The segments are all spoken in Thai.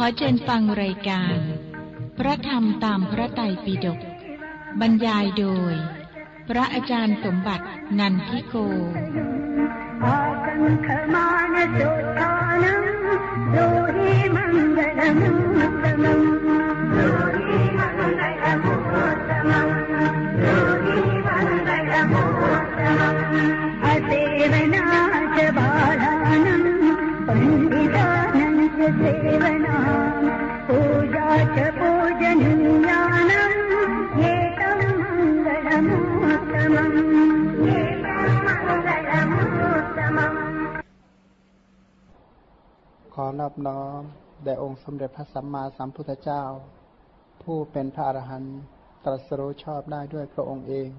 ขอเชิญฟังรายการ พระธรรมตามพระไตรปิฎกบรรยายโดย พระอาจารย์สมบัตินันทิโกโขอนอบน้อมแด่องค์สมเด็จพระสัมมาสัมพุทธเจ้า ผู้เป็นพระอรหันต์ตรัสรู้ชอบได้ด้วยพระองค์เอง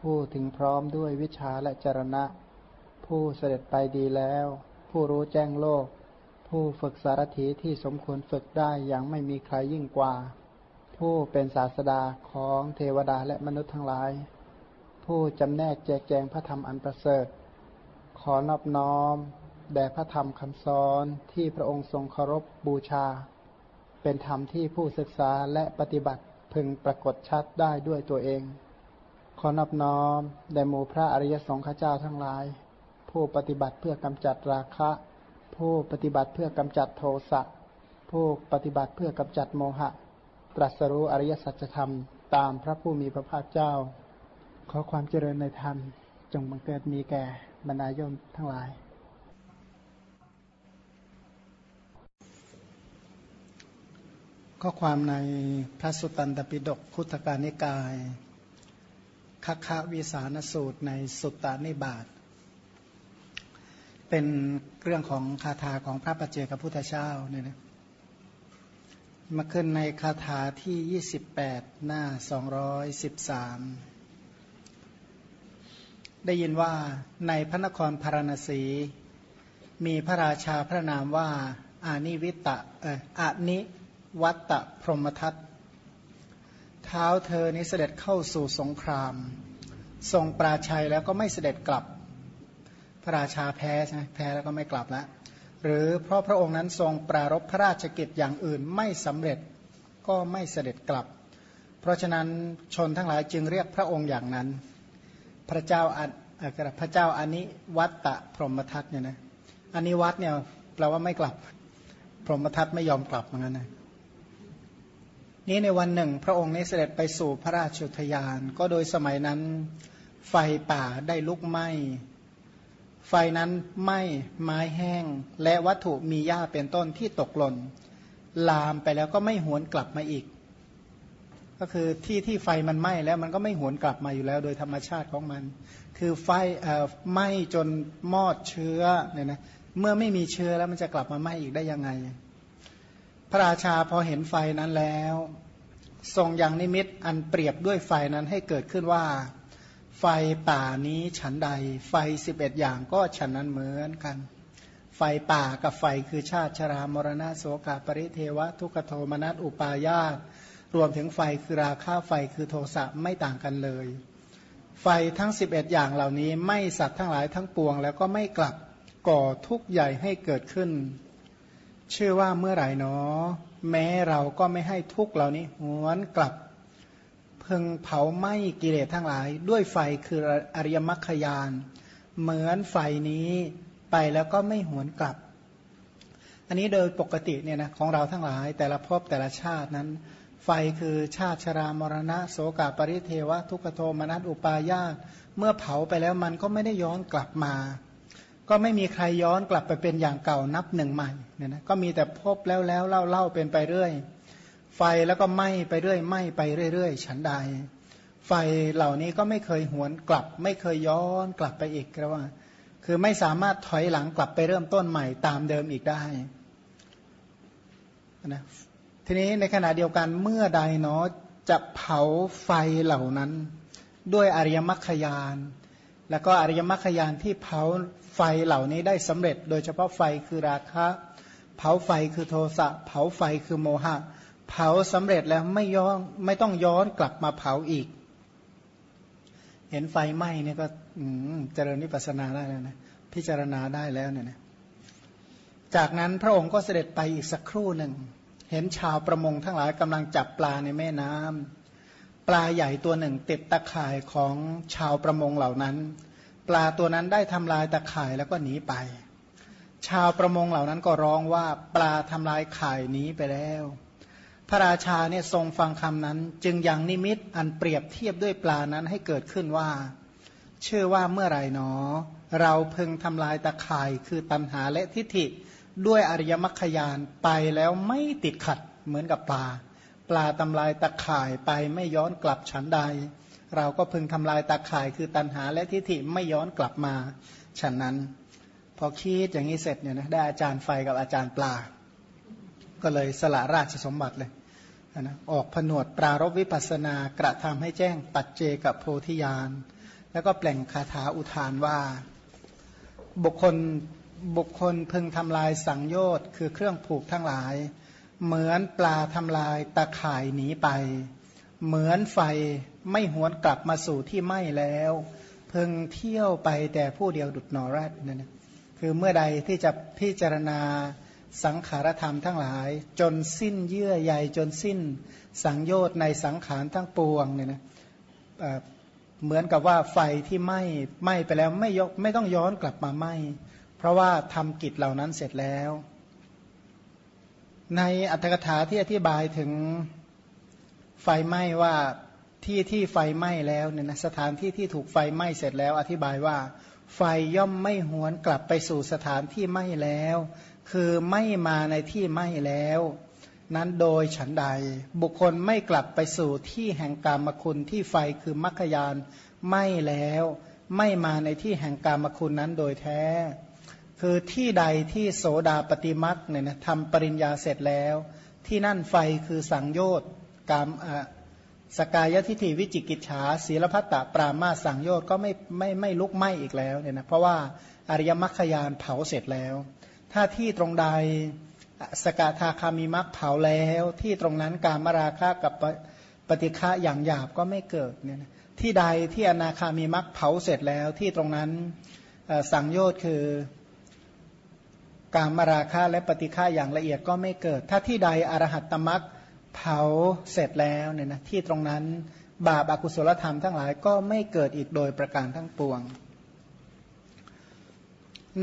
ผู้ถึงพร้อมด้วยวิชาและจรณะ ผู้เสด็จไปดีแล้ว ผู้รู้แจ้งโลก ผู้ฝึกสารถีที่สมควรฝึกได้อย่างไม่มีใครยิ่งกว่า ผู้เป็นศาสดาของเทวดาและมนุษย์ทั้งหลาย ผู้จำแนกแจกแจงพระธรรมอันประเสริฐ ขอนอบน้อม แด่พระธรรมคำสอนที่พระองค์ทรงเคารพบูชา เป็นธรรมที่ผู้ศึกษาและปฏิบัติพึงปรากฏชัดได้ด้วยตัวเอง ขอนอบน้อมแด่หมู่พระอริยสงฆ์เจ้าทั้งหลาย ผู้ปฏิบัติเพื่อกำจัดราคะ ผู้ปฏิบัติเพื่อกำจัดโทสะผู้ปฏิบัติเพื่อกำจัดโมหะ ตรัสรู้อริยสัจธรรมตามพระผู้มีพระภาคเจ้า ขอความเจริญในธรรมจงบังเกิดมีแก่บรรดาโยมทั้งหลาย ข้อความในพระสุตตันตปิฎกคุตการนิกายคัคควิสานสูตรในสุตตานิบาตเป็นเรื่องของคาถาของพระปัจเจกพุทธเจ้าเนี่ยนะมาขึ้นในคาถาที่ 28 หน้า 213 ได้ยินว่าในพระนครพาราณสี มีพระราชาพระนามว่าอานิวิตะเอออานิ วัตตะพรหมทัตเท้าเธอนี้เสด็จเข้าสู่สงคราม ทรงปราชัยแล้วก็ไม่เสด็จกลับ พระราชาแพ้ใช่ไหมแพ้แล้วก็ไม่กลับแล้วหรือเพราะพระองค์นั้นทรงปรารบพระราชกิจอย่างอื่นไม่สำเร็จก็ไม่เสด็จกลับ เพราะฉะนั้นชนทั้งหลายจึงเรียกพระองค์อย่างนั้น พระเจ้าอันเอ่อพระเจ้าอานิวัตตะพรหมทัตเนี่ยนะอานิวัตเนี่ยแปลว่าไม่กลับ พรหมทัตไม่ยอมกลับเหมือนกันนะ นี้ในวันหนึ่ง พระองค์นี้เสด็จไปสู่พระราชุทยาน ก็โดยสมัยนั้นไฟป่าได้ลุกไหม้ไฟนั้นไหม้ไม้แห้ง และวัตถุมีหญ้าเป็นต้นที่ตกหล่น ลามไปแล้วก็ไม่หวนกลับมาอีก ก็คือที่ที่ไฟมันไหม้แล้วมันก็ไม่หวนกลับมาอยู่แล้ว โดยธรรมชาติของมัน คือไฟเอ่อไหม้จนมอดเชื้อเนี่ยนะเมื่อไม่มีเชื้อแล้วมันจะกลับมาไหม้อีกได้ยังไง พระราชาพอเห็นไฟนั้นแล้ว ทรงยังนิมิตอันเปรียบด้วยไฟนั้นให้เกิดขึ้นว่า ไฟป่านี้ฉันใด ไฟสิบเอ็ดอย่างก็ฉันนั้นเหมือนกัน ไฟป่ากับไฟคือชาติชรามรณะโสกาปริเทวะ ทุกโทมนัสอุปายาตรวมถึงไฟคือราคาไฟคือโทสะไม่ต่างกันเลย ไฟทั้ง 11 อย่างเหล่านี้ไม่สัตว์ทั้งหลายทั้งปวง แล้วก็ไม่กลับก่อทุกข์ใหญ่ให้เกิดขึ้น ชื่อว่าเมื่อไหร่เนอ แม้เราก็ไม่ให้ทุกเหล่านี้หวนกลับพึงเผาไหม้กิเลสทั้งหลาย ด้วยไฟคืออริยมรรคยาน เหมือนไฟนี้ไปแล้วก็ไม่หวนกลับ อันนี้โดยปกติเนี่ยนะของเราทั้งหลายแต่ละภพแต่ละชาตินั้น ไฟคือชาติชรามรณะ โสกาปริเทวะ ทุกขโทมนัสอุปายาตเมื่อเผาไปแล้วมันก็ไม่ได้ย้อนกลับมา ก็ไม่มีใครย้อนกลับไปเป็นอย่างเก่านับหนึ่งใหม่เนี่ยนะก็มีแต่พบแล้วแล้วเล่าเล่าเป็นไปเรื่อย ไฟแล้วก็ไหม้ไปเรื่อยไหม้ไปเรื่อย ๆ ฉันใด ไฟเหล่านี้ก็ไม่เคยหวนกลับ ไม่เคยย้อนกลับไปอีกก็ว่า คือไม่สามารถถอยหลังกลับไปเริ่มต้นใหม่ตามเดิมอีกได้นะทีนี้ในขณะเดียวกันเมื่อใดเนาะจะเผาไฟเหล่านั้น ด้วยอริยมรรคยาน แล้วก็อริยมรรคยานที่เผาไฟเหล่านี้ได้สำเร็จ โดยเฉพาะไฟคือราคะ เผาไฟคือโทสะ เผาไฟคือโมหะ เผาสำเร็จแล้วไม่ย้อนไม่ต้องย้อนกลับมาเผาอีก เห็นไฟไหม้เนี่ยก็เจริญวิปัสสนาได้แล้วนะพิจารณาได้แล้วเนี่ยนะจากนั้นพระองค์ก็เสด็จไปอีกสักครู่หนึ่ง เห็นชาวประมงทั้งหลายกำลังจับปลาในแม่น้ำ ปลาใหญ่ตัวหนึ่งติดตะข่ายของชาวประมงเหล่านั้น ปลาตัวนั้นได้ทำลายตะข่ายแล้วก็หนีไป ชาวประมงเหล่านั้นก็ร้องว่าปลาทำลายข่ายหนีไปแล้ว พระราชาเนี่ยทรงฟังคำนั้น จึงยังนิมิตอันเปรียบเทียบด้วยปลานั้นให้เกิดขึ้นว่า เชื่อว่าเมื่อไหร่หนอ เราเพึงทำลายตะข่ายคือตันหาและทิฏฐิด้วยอริยมรรคยานไปแล้วไม่ติดขัดเหมือนกับปลา ปลาทำลายตะข่ายไปไม่ย้อนกลับฉันใด เราก็พึงทำลายตะข่ายคือตันหาและทิฏฐิไม่ย้อนกลับมาฉันนั้น พอคิดอย่างนี้เสร็จเนี่ยนะได้อาจารย์ไฟกับอาจารย์ปลา ก็เลยสละราชสมบัติเลยนะออกผนวดปรารบวิปัสนากระทำให้แจ้งปัจเจกับโพธิญาณ แล้วก็แปลงคาถาอุทานว่า บุคคลบุคคลพึงทำลายสังโยชน์คือเครื่องผูกทั้งหลาย เหมือนปลาทำลายตะข่ายหนีไป เหมือนไฟไม่หวนกลับมาสู่ที่ไหม้แล้ว เพึงเที่ยวไปแต่ผู้เดียวดุดนอรัดนั่นนะคือเมื่อใดที่จะพิจารณาสังขารธรรมทั้งหลาย จนสิ้นเยื่อใยจนสิ้นสังโยชน์ในสังขารทั้งปวงเนี่ยนะเหมือนกับว่าไฟที่ไหม้ไหม้ไปแล้วไม่ยกไม่ต้องย้อนกลับมาไหม้เพราะว่าทำกิจเหล่านั้นเสร็จแล้ว ในอัตถกถาที่อธิบายถึงไฟไหม้ว่าที่ที่ไฟไหม้แล้วเนี่ยนะสถานที่ที่ถูกไฟไหม้เสร็จแล้ว อธิบายว่า ไฟย่อมไม่หวนกลับไปสู่สถานที่ไหม้แล้ว คือไม่มาในที่ไหม้แล้ว นั้นโดยฉันใด บุคคลไม่กลับไปสู่ที่แห่งกามคุณที่ไฟคือมรรคยานไหม้แล้ว ไม่มาในที่แห่งกามคุณนั้นโดยแท้ คือที่ใดที่โสดาปฏิมักเนี่ยนะทำปริญญาเสร็จแล้ว ที่นั่นไฟคือสังโยชน์กามสกายทิฏฐิวิจิกิจฉาศีลพัตตปรามาสังโยชน์ก็ไม่ไม่ไม่ลุกไหม้อีกแล้วเนี่ยนะเพราะว่าอริยมรรคยานเผาเสร็จแล้ว ถ้าที่ตรงใดสกทาคามีมรรคเผาแล้ว ที่ตรงนั้นการมราคะกับปฏิฆะอย่างหยาบก็ไม่เกิดเนี่ยนะที่ใดที่อนาคามีมรรคเผาเสร็จแล้ว ที่ตรงนั้นสังโยชน์คือ การมราคะและปฏิฆาอย่างละเอียดก็ไม่เกิด ถ้าที่ใดอรหัตตมักเผาเสร็จแล้วเนี่ยนะที่ตรงนั้นบาปอากุศลธรรมทั้งหลายก็ไม่เกิดอีกโดยประการทั้งปวง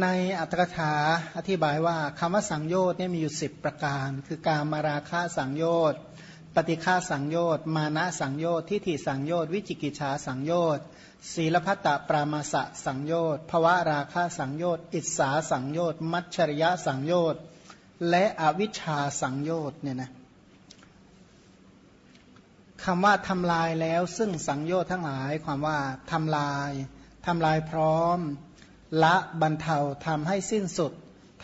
ในอัตถกถาอธิบายว่าคำว่าสังโยชน์เนี่ยมีอยู่สิบประการ คือการมาราคะสังโยชน์ ปฏิฆาสังโยชน์ มานะสังโยชน์ทิฏฐิสังโยชน์ วิจิกิจฉาสังโยชน์ ศีลพัตตปรามาสะสังโยชน์ภวะราคาสังโยชน์ อิสาสังโยชน์ มัชริยะสังโยชน์ และอวิชชาสังโยชน์เนี่ยนะคำว่าทำลายแล้วซึ่งสังโยชน์ทั้งหลาย ความว่าทำลายทำลายพร้อม ละบรรเทาทำให้สิ้นสุด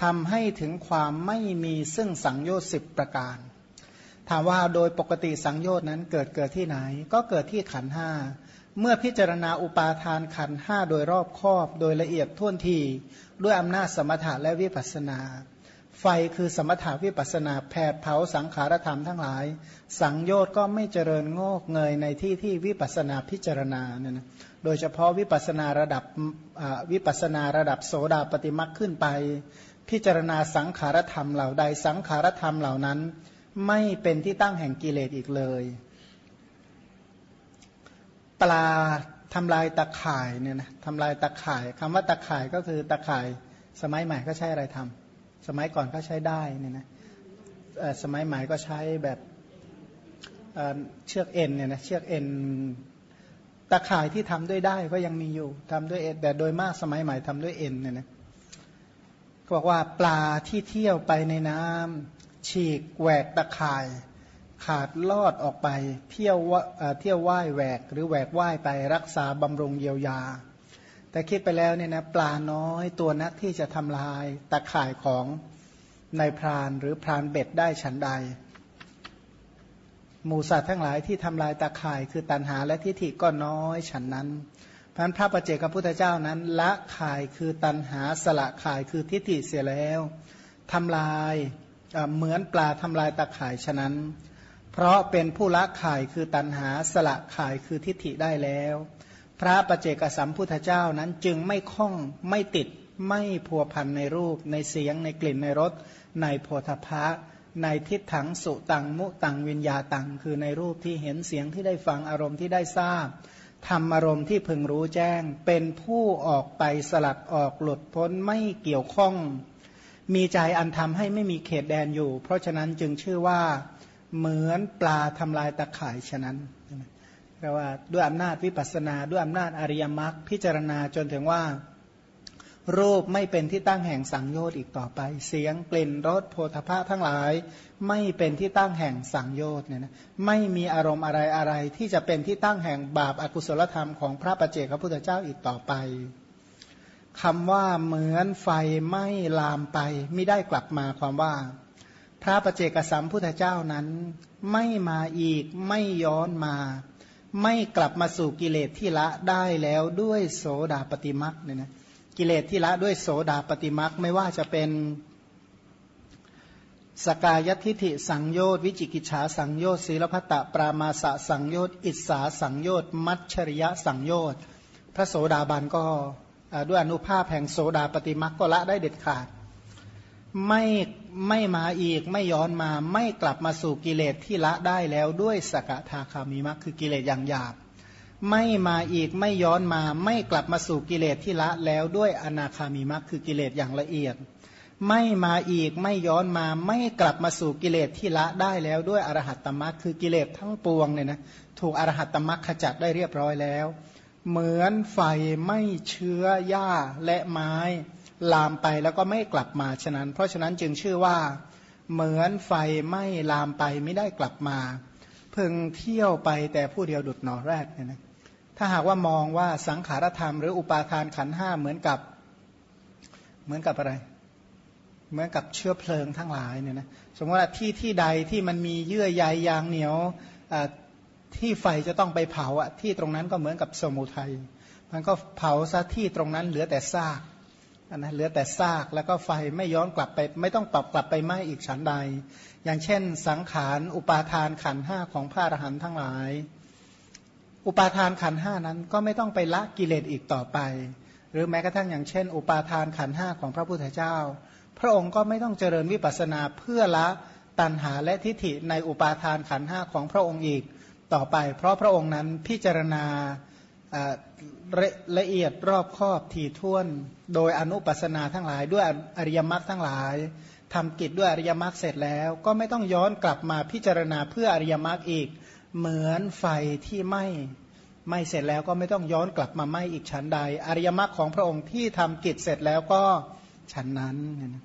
ทำให้ถึงความไม่มีซึ่งสังโยชน์สิบประการ ถามว่าโดยปกติสังโยชน์นั้นเกิดเกิดที่ไหน ก็เกิดที่ขันห้าเมื่อพิจารณาอุปาทานขันห้าโดยรอบครอบ โดยละเอียดท่วนที ด้วยอำนาจสมถะและวิปัสนา ไฟคือสมถาวิปัสนาแผดเผาสังขารธรรมทั้งหลาย สังโยชน์ก็ไม่เจริญงอกเงยในที่ที่วิปัสนาพิจารณาเนี่ยนะโดยเฉพาะวิปัสนาระดับวิปัสนาระดับโสดาปฏิมักขึ้นไป พิจารณาสังขารธรรมเหล่าใดสังขารธรรมเหล่านั้น ไม่เป็นที่ตั้งแห่งกิเลสอีกเลย ปลาทำลายตะข่ายเนี่ยนะทำลายตะข่ายคำว่าตะข่ายก็คือตะข่ายสมัยใหม่ก็ใช้อะไรทำสมัยก่อนก็ใช้ได้เนี่ยนะสมัยใหม่ก็ใช้แบบเชือกเอ็นเนี่ยนะเชือกเอ็นตะข่ายที่ทำด้วยได้ก็ยังมีอยู่ทำด้วยเอ็นแต่โดยมากสมัยใหม่ทำด้วยเอ็นเนี่ยนะบอกว่าปลาที่เที่ยวไปในน้ำ ฉีกแหวกตะข่าย ขาดลอดออกไปเที่ยวเที่ยวว่ายแหวกหรือแหวกว่ายไปรักษาบำรุงเยียวยา แต่คิดไปแล้วเนี่ยนะปลาน้อยตัวนักที่จะทำลายตะข่ายของนายพรานหรือพรานเบ็ดได้ฉันใดหมูสัตว์ทั้งหลายที่ทำลายตะข่ายคือตันหาและทิฏฐิก็น้อยฉันนั้นพันพระประเจกับพุทธเจ้านั้น ละข่ายคือตันหาสละข่ายคือทิฏฐิเสียแล้วทำลาย เหมือนปลาทำลายตะข่ายฉะนั้น เพราะเป็นผู้ละข่ายคือตันหาสละข่ายคือทิฏฐิได้แล้ว พระประเจกสัมพุทธเจ้านั้นจึงไม่คล้องไม่ติดไม่พัวพันในรูปในเสียงในกลิ่นในรสในโพธพะในทิศถังสุตังมุตังวิญญาตัง คือในรูปที่เห็นเสียงที่ได้ฟังอารมณ์ที่ได้ทราบทำอารมณ์ที่พึงรู้แจ้ง เป็นผู้ออกไปสลัดออกหลุดพ้นไม่เกี่ยวข้อง มีใจอันทำให้ไม่มีเขตแดนอยู่ เพราะฉะนั้นจึงชื่อว่าเหมือนปลาทำลายตะข่ายฉะนั้นแปลว่าด้วยอำนาจวิปัสสนา ด้วยอำนาจอริยมรรคพิจารณาจนถึงว่า รูปไม่เป็นที่ตั้งแห่งสังโยชน์อีกต่อไป เสียงกลิ่นรสโพธภะทั้งหลาย ไม่เป็นที่ตั้งแห่งสังโยชน์เนี่ยนะไม่มีอารมณ์อะไรอะไรที่จะเป็นที่ตั้งแห่งบาปอากุศลธรรมของพระประเจกพระพุทธเจ้าอีกต่อไป คำว่าเหมือนไฟไม่ลามไปไม่ได้กลับมาความว่า พระประเจกสัมพุทธเจ้านั้น ไม่มาอีกไม่ย้อนมา ไม่กลับมาสู่กิเลสที่ละได้แล้วด้วยโสดาปฏิมักเนี่ยนะกิเลสที่ละด้วยโสดาปฏิมักไม่ว่าจะเป็นสกายทิฐิสังโยชน์วิจิกิจฉาสังโยชน์ศีลพัตตปรามาสะสังโยชน์อิสาสังโยชน์มัชชริยะสังโยชน์พระโสดาบันก็ ด้วยอนุภาพแห่งโสดาปฏิมักก็ละได้เด็ดขาด ไม่ไม่มาอีกไม่ย้อนมาไม่กลับมาสู่กิเลสที่ละได้แล้วด้วยสกทาคามีมักคือกิเลสอย่างหยาบไม่มาอีกไม่ย้อนมาไม่กลับมาสู่กิเลสที่ละแล้วด้วยอนาคามีมักคือกิเลสอย่างละเอียด ไม่มาอีกไม่ย้อนมาไม่กลับมาสู่กิเลสที่ละได้แล้วด้วยอรหัตตมักคือกิเลสทั้งปวงเนี่ยนะถูกอรหัตตมักขจัดได้เรียบร้อยแล้ว เหมือนไฟไม่เชื้อหญ้าและไม้ ลามไปแล้วก็ไม่กลับมาฉะนั้น เพราะฉะนั้นจึงชื่อว่า เหมือนไฟไม่ลามไปไม่ได้กลับมา เพิ่งเที่ยวไปแต่ผู้เดียวดุดหนอแรกเนี่ยนะถ้าหากว่ามองว่าสังขารธรรมหรืออุปาทานขันห้าเหมือนกับ เหมือนกับอะไร เหมือนกับเชื้อเพลิงทั้งหลายเนี่ยนะสมมติว่าที่ที่ใดที่มันมีเยื่อใยยางเหนียว ที่ไฟจะต้องไปเผาอะที่ตรงนั้นก็เหมือนกับสมุทัยมันก็เผาซะที่ตรงนั้นเหลือแต่ซากนะเหลือแต่ซากแล้วก็ไฟไม่ย้อนกลับไป ไม่ต้องปรับกลับไปไหม้อีกฉันใด อย่างเช่น สังขารอุปาทานขันห้าของพระอรหันต์ทั้งหลาย อุปาทานขันห้านั้นก็ไม่ต้องไปละกิเลสอีกต่อไป หรือแม้กระทั่งอย่างเช่น อุปาทานขันห้าของพระพุทธเจ้า พระองค์ก็ไม่ต้องเจริญวิปัสนาเพื่อละตัณหาและทิฏฐิในอุปาทานขันห้าของพระองค์อีก ต่อไป เพราะพระองค์นั้นพิจารณาละเอียดรอบครอบถี่ถ้วน โดยอนุปัสนาทั้งหลาย ด้วยอริยมรรคทั้งหลายทำกิจด้วยอริยมรรคเสร็จแล้ว ก็ไม่ต้องย้อนกลับมาพิจารณาเพื่ออริยมรรคอีก เหมือนไฟที่ไหม้ไหม้เสร็จแล้วก็ไม่ต้องย้อนกลับมาไหม้อีกชั้นใด อริยมรรคของพระองค์ที่ทำกิจเสร็จแล้วก็ชั้นนั้นนะ